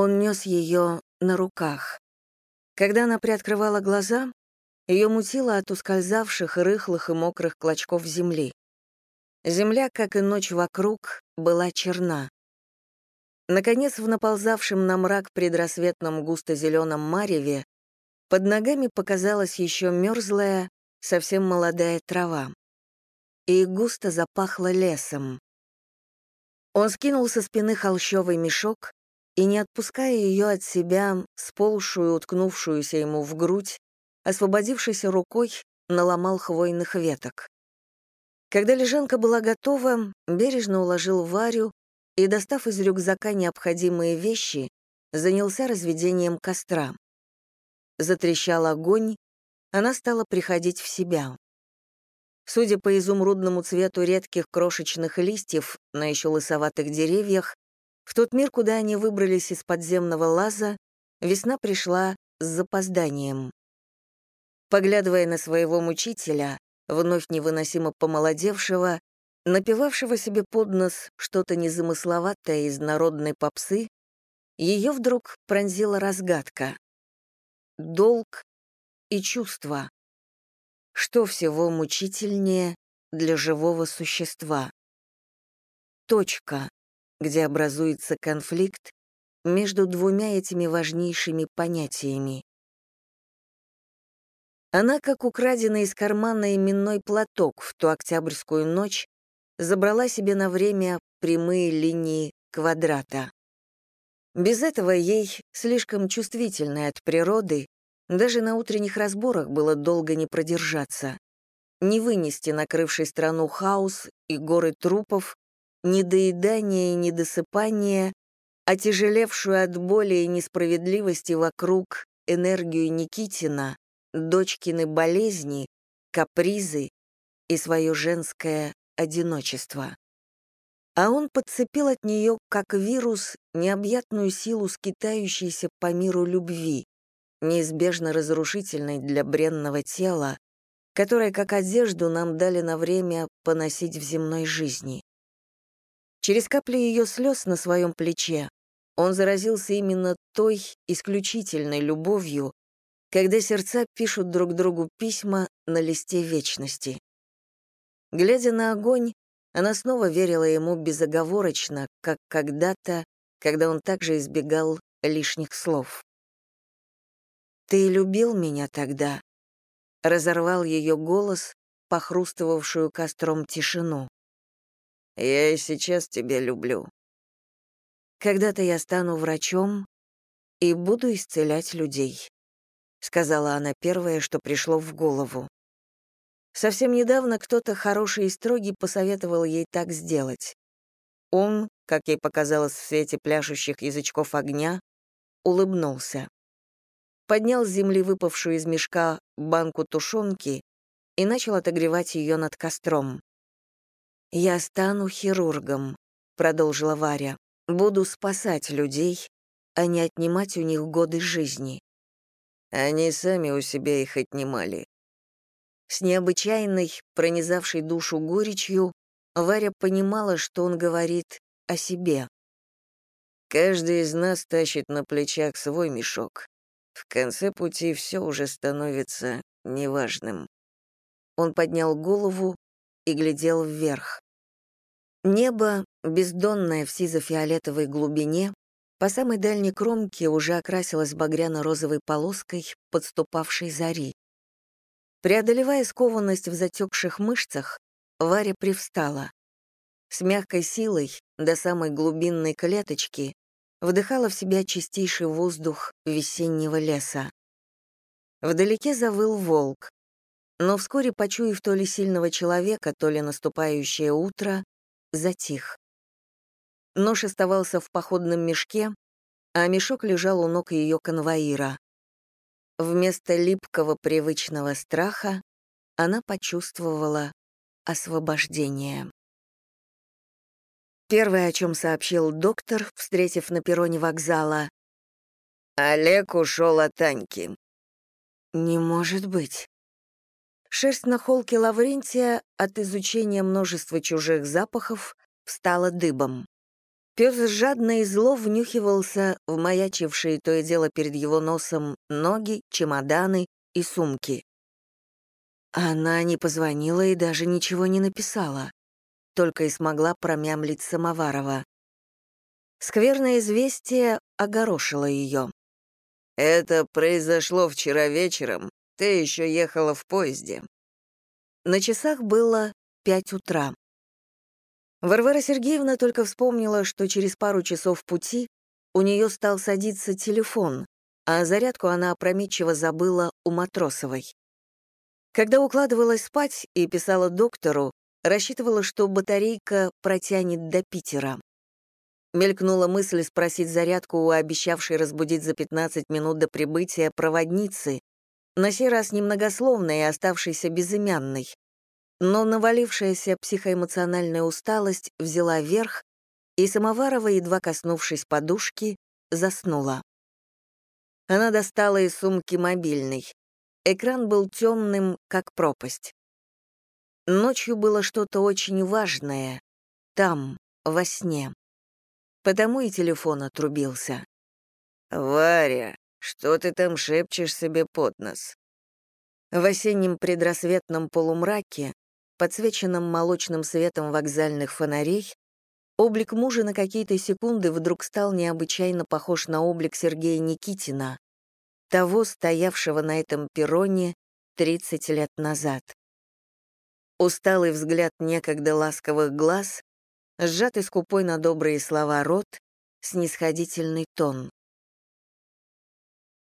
Он нес ее на руках. Когда она приоткрывала глаза, ее мутило от ускользавших, рыхлых и мокрых клочков земли. Земля, как и ночь вокруг, была черна. Наконец, в наползавшем на мрак предрассветном густо-зеленом мареве под ногами показалась еще мерзлая, совсем молодая трава. И густо запахло лесом. Он скинул со спины холщовый мешок и, не отпуская ее от себя, сползшую, уткнувшуюся ему в грудь, освободившейся рукой, наломал хвойных веток. Когда лежанка была готова, бережно уложил Варю и, достав из рюкзака необходимые вещи, занялся разведением костра. Затрещал огонь, она стала приходить в себя. Судя по изумрудному цвету редких крошечных листьев на еще лысоватых деревьях, в тот мир, куда они выбрались из подземного лаза, весна пришла с запозданием. Поглядывая на своего мучителя, вновь невыносимо помолодевшего, напевавшего себе под нос что-то незамысловатое из народной попсы, ее вдруг пронзила разгадка. Долг и чувства. Что всего мучительнее для живого существа? Точка, где образуется конфликт между двумя этими важнейшими понятиями. Она, как украденный из кармана именной платок в ту октябрьскую ночь, забрала себе на время прямые линии квадрата. Без этого ей, слишком чувствительной от природы, даже на утренних разборах было долго не продержаться. Не вынести накрывший страну хаос и горы трупов, недоедание и недосыпание, отяжелевшую от боли и несправедливости вокруг энергию Никитина, дочкины болезни, капризы и свое женское одиночество. А он подцепил от нее, как вирус, необъятную силу скитающейся по миру любви, неизбежно разрушительной для бренного тела, которое, как одежду, нам дали на время поносить в земной жизни. Через капли ее слез на своем плече он заразился именно той исключительной любовью, когда сердца пишут друг другу письма на листе вечности. Глядя на огонь, она снова верила ему безоговорочно, как когда-то, когда он также избегал лишних слов. «Ты любил меня тогда?» — разорвал ее голос, похрустывавшую костром тишину. «Я и сейчас тебя люблю». «Когда-то я стану врачом и буду исцелять людей», — сказала она первое, что пришло в голову. Совсем недавно кто-то хороший и строгий посоветовал ей так сделать. Он, как ей показалось в свете пляшущих язычков огня, улыбнулся. Поднял с земли выпавшую из мешка банку тушенки и начал отогревать ее над костром. «Я стану хирургом», — продолжила Варя. «Буду спасать людей, а не отнимать у них годы жизни». Они сами у себя их отнимали, с необычайной, пронизавшей душу горечью, Варя понимала, что он говорит о себе. «Каждый из нас тащит на плечах свой мешок. В конце пути все уже становится неважным». Он поднял голову и глядел вверх. Небо, бездонное в сизо-фиолетовой глубине, по самой дальней кромке уже окрасилось багряно-розовой полоской подступавшей зари. Преодолевая скованность в затекших мышцах, Варя привстала. С мягкой силой, до самой глубинной клеточки, вдыхала в себя чистейший воздух весеннего леса. Вдалеке завыл волк, но вскоре, почуяв то ли сильного человека, то ли наступающее утро, затих. Нож оставался в походном мешке, а мешок лежал у ног ее конвоира. Вместо липкого привычного страха она почувствовала освобождение. Первое, о чем сообщил доктор, встретив на перроне вокзала. «Олег ушел от Аньки». «Не может быть». Шерсть на холке Лаврентия от изучения множества чужих запахов встала дыбом. Пес жадно и зло внюхивался в маячившие то и дело перед его носом ноги, чемоданы и сумки. Она не позвонила и даже ничего не написала. Только и смогла промямлить Самоварова. Скверное известие огорошило ее. «Это произошло вчера вечером. Ты еще ехала в поезде». На часах было пять утра. Варвара Сергеевна только вспомнила, что через пару часов пути у нее стал садиться телефон, а зарядку она опрометчиво забыла у Матросовой. Когда укладывалась спать и писала доктору, рассчитывала, что батарейка протянет до Питера. Мелькнула мысль спросить зарядку у обещавшей разбудить за 15 минут до прибытия проводницы, на сей раз немногословной и оставшейся безымянной. Но навалившаяся психоэмоциональная усталость взяла верх, и Самоварова, едва коснувшись подушки, заснула. Она достала из сумки мобильный. Экран был темным, как пропасть. Ночью было что-то очень важное. Там, во сне. Потому и телефон отрубился. «Варя, что ты там шепчешь себе под нос?» В осеннем предрассветном полумраке, подсвеченном молочным светом вокзальных фонарей, облик мужа на какие-то секунды вдруг стал необычайно похож на облик Сергея Никитина, того, стоявшего на этом перроне 30 лет назад. Усталый взгляд некогда ласковых глаз, сжатый скупой на добрые слова рот, снисходительный тон.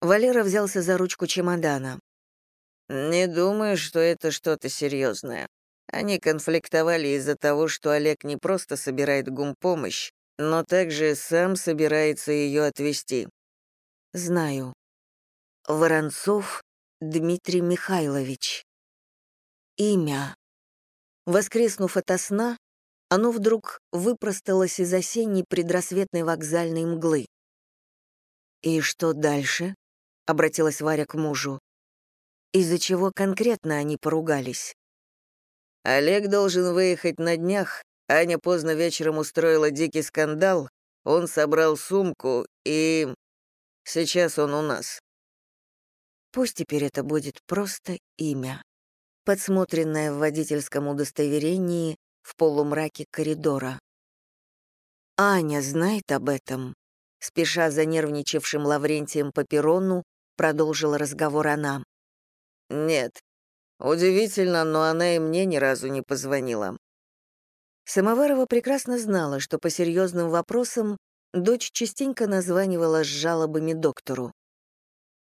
Валера взялся за ручку чемодана. «Не думаю, что это что-то серьезное. Они конфликтовали из-за того, что Олег не просто собирает гумпомощь, но также сам собирается ее отвезти. Знаю. Воронцов Дмитрий Михайлович. Имя. Воскреснув ото сна, оно вдруг выпросталось из осенней предрассветной вокзальной мглы. «И что дальше?» — обратилась Варя к мужу. «Из-за чего конкретно они поругались?» «Олег должен выехать на днях. Аня поздно вечером устроила дикий скандал. Он собрал сумку, и... Сейчас он у нас». Пусть теперь это будет просто имя подсмотренная в водительском удостоверении в полумраке коридора. Аня знает об этом. Спеша за нервничавшим Лаврентием по перрону, продолжила разговор она. «Нет. Удивительно, но она и мне ни разу не позвонила». Самоварова прекрасно знала, что по серьезным вопросам дочь частенько названивала с жалобами доктору.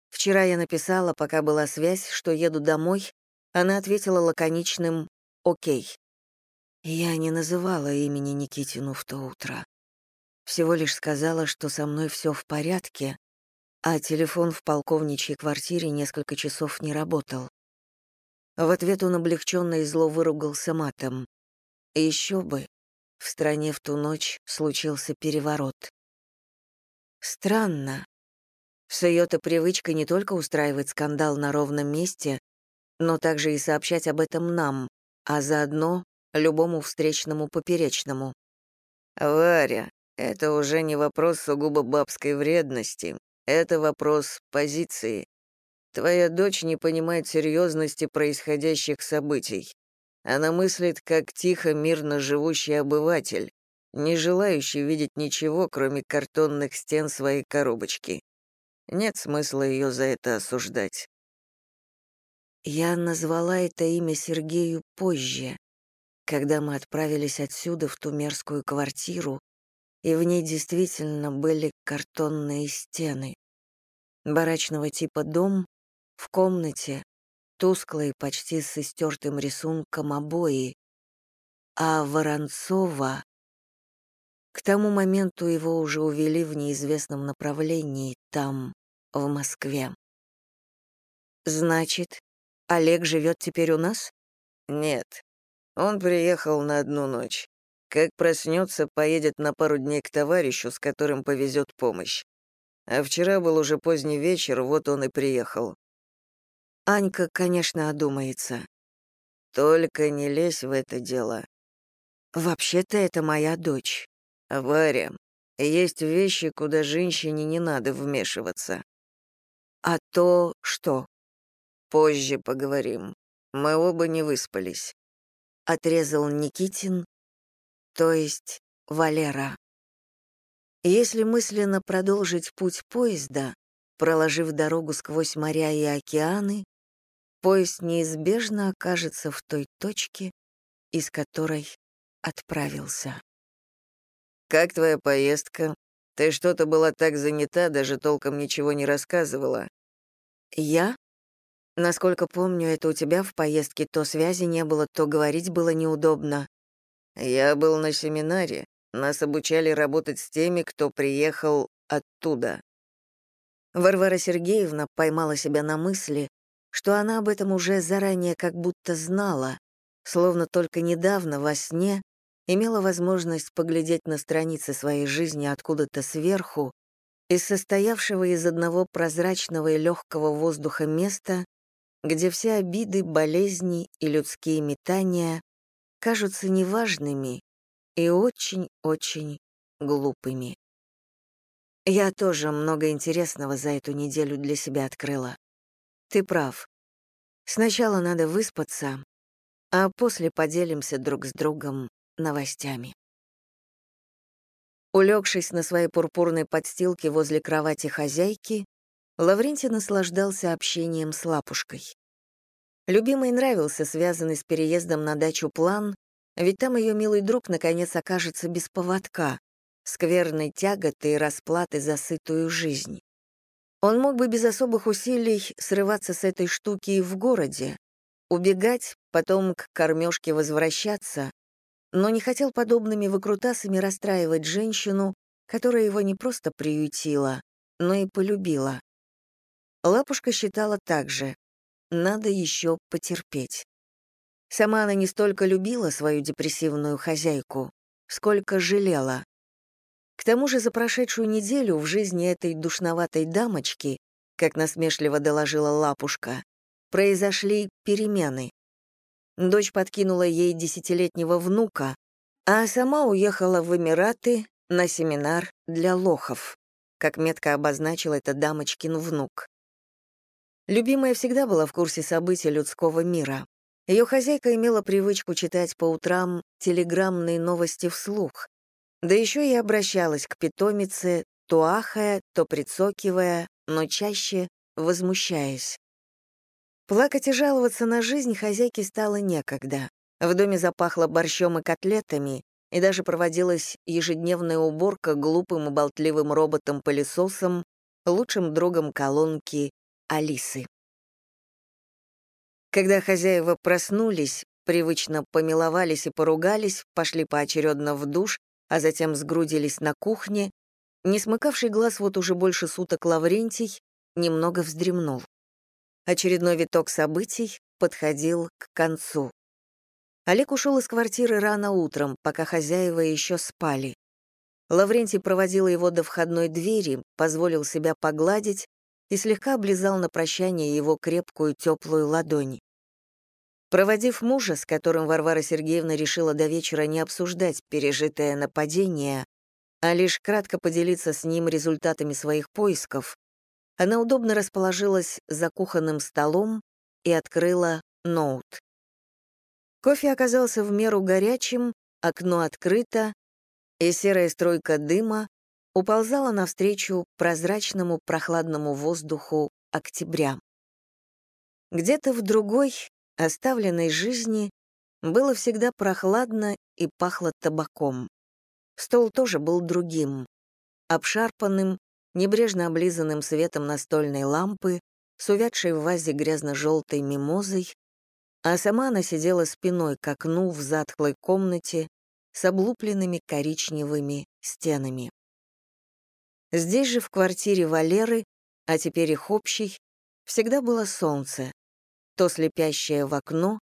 «Вчера я написала, пока была связь, что еду домой, она ответила лаконичным «Окей». Я не называла имени Никитину в то утро. Всего лишь сказала, что со мной все в порядке, а телефон в полковничьей квартире несколько часов не работал. В ответ он облегченно и зло выругался матом. Еще бы, в стране в ту ночь случился переворот. Странно. С ее-то привычкой не только устраивать скандал на ровном месте, но также и сообщать об этом нам, а заодно любому встречному поперечному. «Варя, это уже не вопрос сугубо бабской вредности, это вопрос позиции. Твоя дочь не понимает серьезности происходящих событий. Она мыслит, как тихо, мирно живущий обыватель, не желающий видеть ничего, кроме картонных стен своей коробочки. Нет смысла ее за это осуждать. Я назвала это имя Сергею позже, когда мы отправились отсюда в ту мерзкую квартиру, и в ней действительно были картонные стены. Барачного типа дом, в комнате тусклые, почти с истертым рисунком обои, а Воронцова... К тому моменту его уже увели в неизвестном направлении, там, в Москве. Значит, Олег живет теперь у нас? Нет. Он приехал на одну ночь. Как проснется, поедет на пару дней к товарищу, с которым повезет помощь. А вчера был уже поздний вечер, вот он и приехал. Анька, конечно, одумается. Только не лезь в это дело. Вообще-то это моя дочь. Варя, Есть вещи, куда женщине не надо вмешиваться. А то что? Позже поговорим. Мы оба не выспались. Отрезал Никитин, то есть Валера. Если мысленно продолжить путь поезда, проложив дорогу сквозь моря и океаны, поезд неизбежно окажется в той точке, из которой отправился. «Как твоя поездка? Ты что-то была так занята, даже толком ничего не рассказывала». «Я? Насколько помню, это у тебя в поездке то связи не было, то говорить было неудобно». «Я был на семинаре. Нас обучали работать с теми, кто приехал оттуда». Варвара Сергеевна поймала себя на мысли, что она об этом уже заранее как будто знала, словно только недавно во сне имела возможность поглядеть на страницы своей жизни откуда-то сверху, из состоявшего из одного прозрачного и легкого воздуха места, где все обиды, болезни и людские метания кажутся неважными и очень-очень глупыми. Я тоже много интересного за эту неделю для себя открыла. Ты прав. Сначала надо выспаться, а после поделимся друг с другом новостями. Улегшись на своей пурпурной подстилке возле кровати хозяйки, Лаврентий наслаждался общением с Лапушкой. Любимой нравился связанный с переездом на дачу план, ведь там ее милый друг наконец окажется без поводка, скверной тяготы и расплаты за сытую жизнь. Он мог бы без особых усилий срываться с этой штуки и в городе, убегать, потом к кормежке возвращаться, но не хотел подобными выкрутасами расстраивать женщину, которая его не просто приютила, но и полюбила. Лапушка считала так же. Надо еще потерпеть. Сама она не столько любила свою депрессивную хозяйку, сколько жалела. К тому же за прошедшую неделю в жизни этой душноватой дамочки, как насмешливо доложила Лапушка, произошли перемены. Дочь подкинула ей десятилетнего внука, а сама уехала в Эмираты на семинар для лохов, как метко обозначил это дамочкин внук. Любимая всегда была в курсе событий людского мира. Ее хозяйка имела привычку читать по утрам телеграммные новости вслух, да еще и обращалась к питомице, то ахая, то прицокивая, но чаще возмущаясь. Плакать и жаловаться на жизнь хозяйке стало некогда. В доме запахло борщом и котлетами, и даже проводилась ежедневная уборка глупым и болтливым роботом-пылесосом, лучшим другом колонки Алисы. Когда хозяева проснулись, привычно помиловались и поругались, пошли поочередно в душ, а затем сгрудились на кухне, не смыкавший глаз вот уже больше суток Лаврентий немного вздремнул. Очередной виток событий подходил к концу. Олег ушел из квартиры рано утром, пока хозяева еще спали. Лаврентий проводил его до входной двери, позволил себя погладить и слегка облизал на прощание его крепкую теплую ладонь. Проводив мужа, с которым Варвара Сергеевна решила до вечера не обсуждать пережитое нападение, а лишь кратко поделиться с ним результатами своих поисков, она удобно расположилась за кухонным столом и открыла ноут. Кофе оказался в меру горячим, окно открыто, и серая стройка дыма уползала навстречу прозрачному прохладному воздуху октября. Где-то в другой, оставленной жизни, было всегда прохладно и пахло табаком. Стол тоже был другим, обшарпанным, небрежно облизанным светом настольной лампы, с увядшей в вазе грязно-желтой мимозой, а сама она сидела спиной к окну в затхлой комнате с облупленными коричневыми стенами. Здесь же, в квартире Валеры, а теперь их общей, всегда было солнце, то слепящее в окно,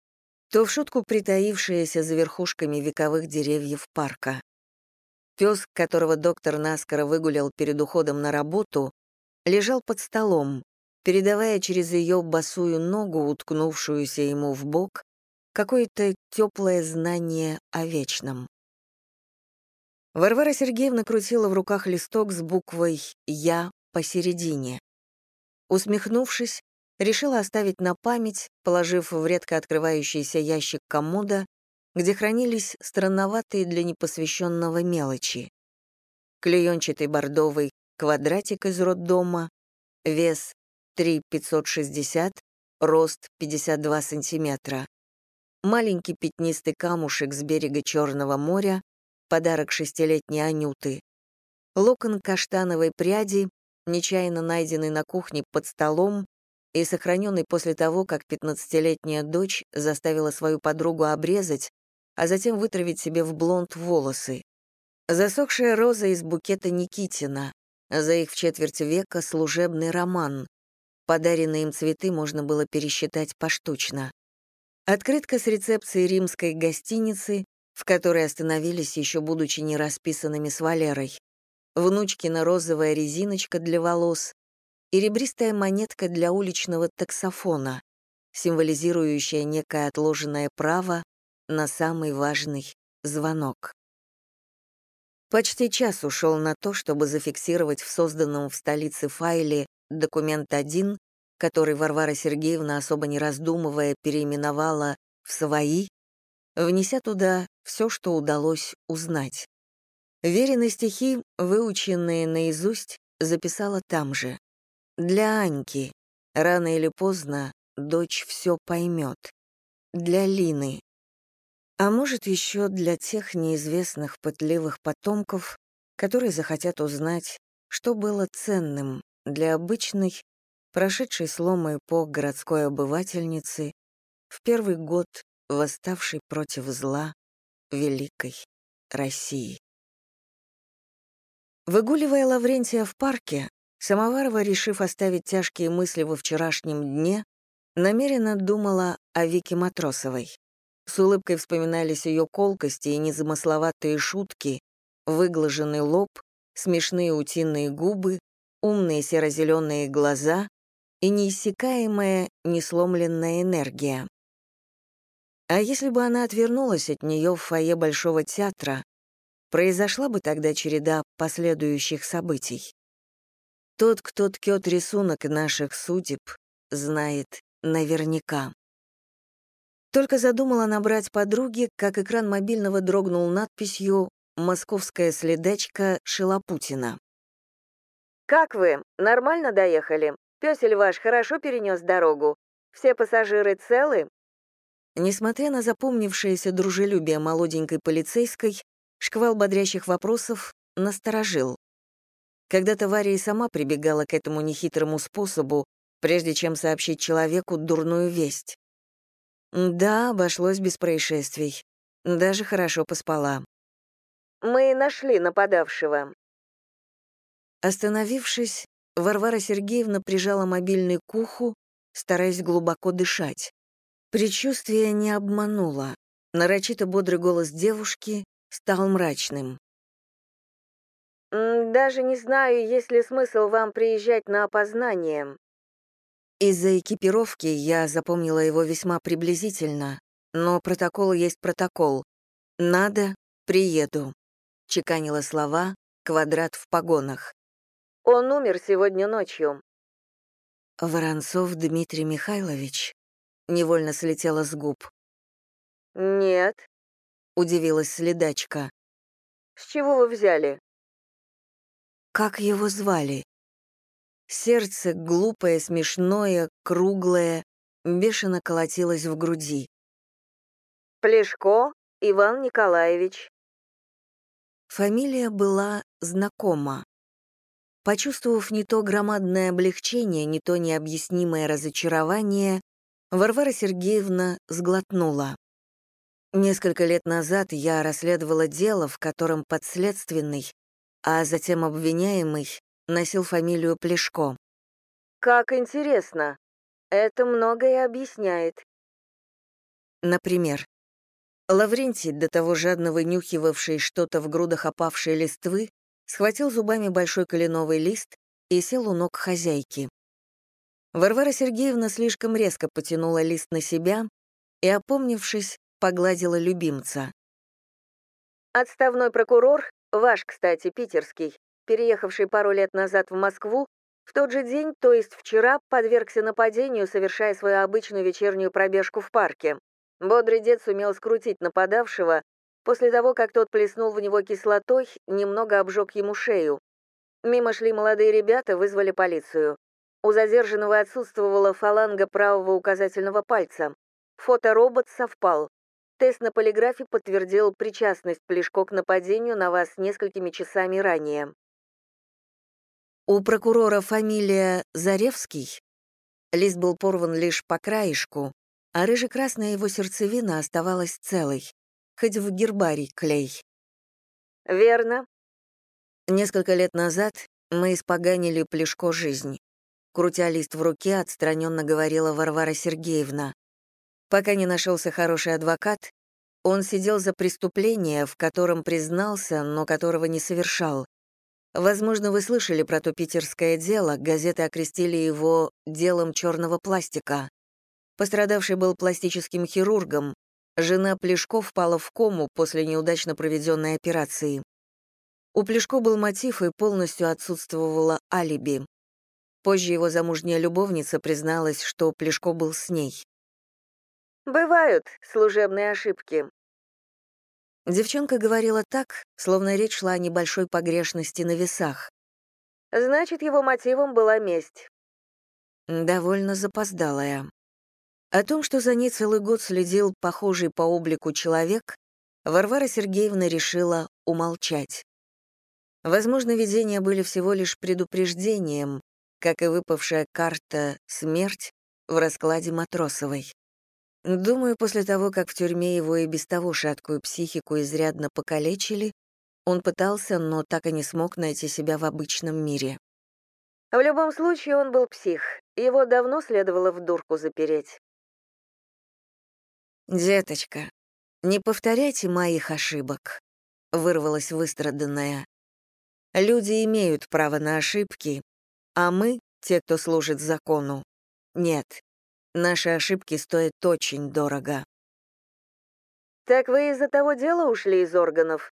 то в шутку притаившееся за верхушками вековых деревьев парка. Пес, которого доктор наскоро выгулял перед уходом на работу, лежал под столом, передавая через ее босую ногу, уткнувшуюся ему в бок, какое-то теплое знание о вечном. Варвара Сергеевна крутила в руках листок с буквой «Я» посередине. Усмехнувшись, решила оставить на память, положив в редко открывающийся ящик комода, где хранились странноватые для непосвященного мелочи. Клеенчатый бордовый квадратик из роддома, вес 3,560, рост 52 сантиметра. Маленький пятнистый камушек с берега Черного моря, подарок шестилетней Анюты. Локон каштановой пряди, нечаянно найденный на кухне под столом и сохраненный после того, как пятнадцатилетняя дочь заставила свою подругу обрезать, а затем вытравить себе в блонд волосы. Засохшая роза из букета Никитина, за их в четверть века служебный роман. Подаренные им цветы можно было пересчитать поштучно. Открытка с рецепцией римской гостиницы, в которой остановились еще будучи не расписанными с Валерой. Внучкина розовая резиночка для волос и ребристая монетка для уличного таксофона, символизирующая некое отложенное право на самый важный звонок. Почти час ушел на то, чтобы зафиксировать в созданном в столице файле документ 1, который Варвара Сергеевна, особо не раздумывая, переименовала в «свои», внеся туда все, что удалось узнать. Верены стихи, выученные наизусть, записала там же. Для Аньки. Рано или поздно дочь все поймет. Для Лины. А может, еще для тех неизвестных пытливых потомков, которые захотят узнать, что было ценным для обычной, прошедшей слом эпох городской обывательницы, в первый год восставшей против зла Великой России. Выгуливая Лаврентия в парке, Самоварова, решив оставить тяжкие мысли во вчерашнем дне, намеренно думала о Вике Матросовой. С улыбкой вспоминались ее колкости и незамысловатые шутки, выглаженный лоб, смешные утиные губы, умные серо-зеленые глаза и неиссякаемая, несломленная энергия. А если бы она отвернулась от нее в фойе Большого театра, произошла бы тогда череда последующих событий. Тот, кто ткет рисунок наших судеб, знает наверняка. Только задумала набрать подруги, как экран мобильного дрогнул надписью «Московская следачка Шилопутина». «Как вы? Нормально доехали? Пёсель ваш хорошо перенес дорогу? Все пассажиры целы?» Несмотря на запомнившееся дружелюбие молоденькой полицейской, шквал бодрящих вопросов насторожил. Когда-то Варя и сама прибегала к этому нехитрому способу, прежде чем сообщить человеку дурную весть. Да, обошлось без происшествий. Даже хорошо поспала. Мы нашли нападавшего. Остановившись, Варвара Сергеевна прижала мобильный к уху, стараясь глубоко дышать. Предчувствие не обмануло. Нарочито бодрый голос девушки стал мрачным. «Даже не знаю, есть ли смысл вам приезжать на опознание. Из-за экипировки я запомнила его весьма приблизительно, но протокол есть протокол. «Надо, приеду», — чеканила слова, квадрат в погонах. «Он умер сегодня ночью». «Воронцов Дмитрий Михайлович?» — невольно слетела с губ. «Нет», — удивилась следачка. «С чего вы взяли?» «Как его звали?» Сердце, глупое, смешное, круглое, бешено колотилось в груди. «Плешко Иван Николаевич». Фамилия была знакома. Почувствовав не то громадное облегчение, не то необъяснимое разочарование, Варвара Сергеевна сглотнула. Несколько лет назад я расследовала дело, в котором подследственный, а затем обвиняемый носил фамилию Плешко. «Как интересно. Это многое объясняет». Например, Лаврентий, до того жадно вынюхивавший что-то в грудах опавшей листвы, схватил зубами большой кленовый лист и сел у ног хозяйки. Варвара Сергеевна слишком резко потянула лист на себя и, опомнившись, погладила любимца. «Отставной прокурор ваш, кстати, питерский, переехавший пару лет назад в Москву, в тот же день, то есть вчера, подвергся нападению, совершая свою обычную вечернюю пробежку в парке. Бодрый дед сумел скрутить нападавшего, после того, как тот плеснул в него кислотой, немного обжег ему шею. Мимо шли молодые ребята, вызвали полицию. У задержанного отсутствовала фаланга правого указательного пальца. Фоторобот совпал. Тест на полиграфе подтвердил причастность Плешко к нападению на вас несколькими часами ранее. У прокурора фамилия Заревский. Лист был порван лишь по краешку, а рыжекрасная его сердцевина оставалась целой, хоть в гербарий клей. «Верно». Несколько лет назад мы испоганили Плешко жизнь. Крутя лист в руке, отстраненно говорила Варвара Сергеевна. Пока не нашелся хороший адвокат, он сидел за преступление, в котором признался, но которого не совершал. Возможно, вы слышали про то питерское дело, газеты окрестили его «делом черного пластика». Пострадавший был пластическим хирургом, жена Плешко впала в кому после неудачно проведенной операции. У Плешко был мотив и полностью отсутствовало алиби. Позже его замужняя любовница призналась, что Плешко был с ней. «Бывают служебные ошибки», Девчонка говорила так, словно речь шла о небольшой погрешности на весах. Значит, его мотивом была месть. Довольно запоздалая. О том, что за ней целый год следил похожий по облику человек, Варвара Сергеевна решила умолчать. Возможно, видения были всего лишь предупреждением, как и выпавшая карта «Смерть» в раскладе Матросовой. Думаю, после того, как в тюрьме его и без того шаткую психику изрядно покалечили, он пытался, но так и не смог найти себя в обычном мире. В любом случае, он был псих. Его давно следовало в дурку запереть. «Деточка, не повторяйте моих ошибок», — вырвалась выстраданная. «Люди имеют право на ошибки, а мы, те, кто служит закону, нет. Наши ошибки стоят очень дорого. Так вы из-за того дела ушли из органов?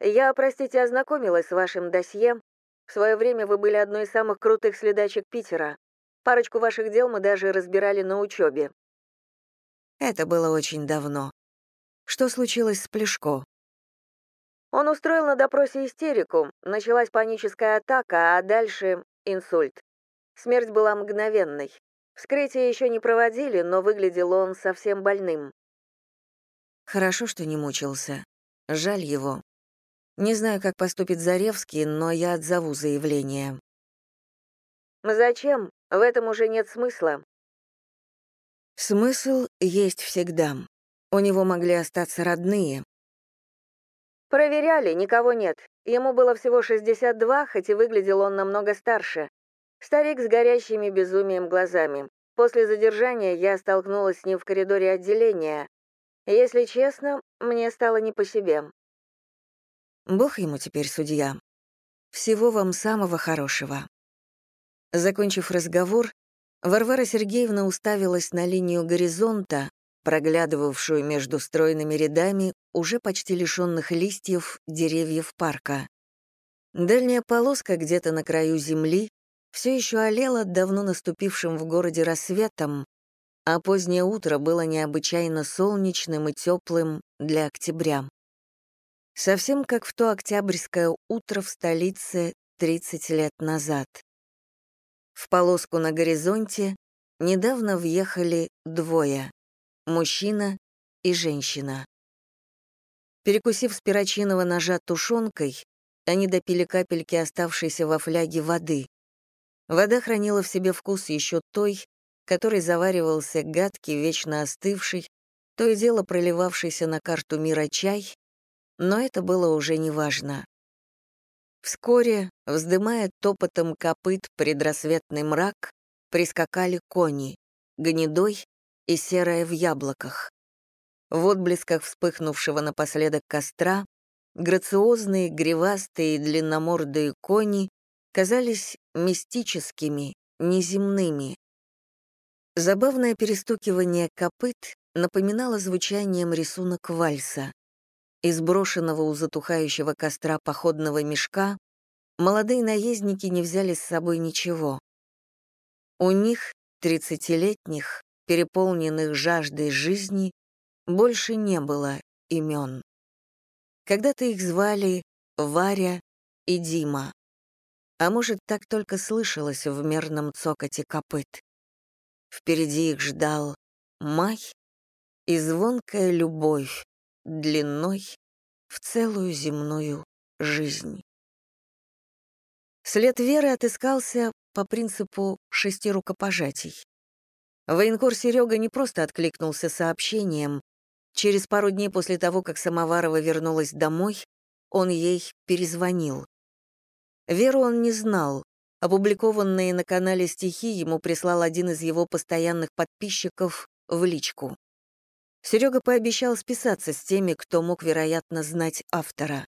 Я, простите, ознакомилась с вашим досье. В свое время вы были одной из самых крутых следачек Питера. Парочку ваших дел мы даже разбирали на учебе. Это было очень давно. Что случилось с Плешко? Он устроил на допросе истерику, началась паническая атака, а дальше — инсульт. Смерть была мгновенной. Вскрытие еще не проводили, но выглядел он совсем больным. Хорошо, что не мучился. Жаль его. Не знаю, как поступит Заревский, но я отзову заявление. Зачем? В этом уже нет смысла. Смысл есть всегда. У него могли остаться родные. Проверяли, никого нет. Ему было всего 62, хоть и выглядел он намного старше. Старик с горящими безумием глазами. После задержания я столкнулась с ним в коридоре отделения. Если честно, мне стало не по себе. Бог ему теперь судья. Всего вам самого хорошего. Закончив разговор, Варвара Сергеевна уставилась на линию горизонта, проглядывавшую между стройными рядами уже почти лишенных листьев деревьев парка. Дальняя полоска где-то на краю земли все еще олело давно наступившим в городе рассветом, а позднее утро было необычайно солнечным и теплым для октября. Совсем как в то октябрьское утро в столице 30 лет назад. В полоску на горизонте недавно въехали двое — мужчина и женщина. Перекусив с перочинного ножа тушенкой, они допили капельки оставшейся во фляге воды. Вода хранила в себе вкус еще той, который заваривался гадкий, вечно остывший, то и дело проливавшийся на карту мира чай, но это было уже неважно. Вскоре, вздымая топотом копыт предрассветный мрак, прискакали кони, гнедой и серая в яблоках. В отблесках вспыхнувшего напоследок костра грациозные, гривастые и длинномордые кони казались мистическими, неземными. Забавное перестукивание копыт напоминало звучанием рисунок вальса. Из брошенного у затухающего костра походного мешка молодые наездники не взяли с собой ничего. У них, тридцатилетних, переполненных жаждой жизни, больше не было имен. Когда-то их звали Варя и Дима. А может, так только слышалось в мерном цокоте копыт. Впереди их ждал май и звонкая любовь длиной в целую земную жизнь. След Веры отыскался по принципу шести рукопожатий. Военкор Серега не просто откликнулся сообщением. Через пару дней после того, как Самоварова вернулась домой, он ей перезвонил. Веру он не знал. Опубликованные на канале стихи ему прислал один из его постоянных подписчиков в личку. Серега пообещал списаться с теми, кто мог, вероятно, знать автора.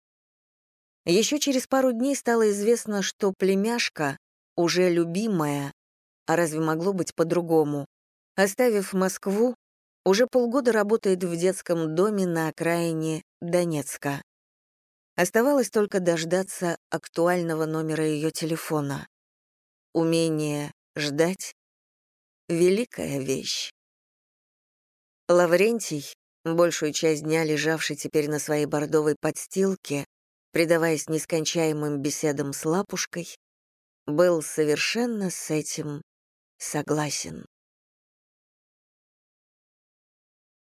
Еще через пару дней стало известно, что племяшка, уже любимая, а разве могло быть по-другому, оставив Москву, уже полгода работает в детском доме на окраине Донецка. Оставалось только дождаться актуального номера ее телефона. Умение ждать — великая вещь. Лаврентий, большую часть дня лежавший теперь на своей бордовой подстилке, предаваясь нескончаемым беседам с лапушкой, был совершенно с этим согласен.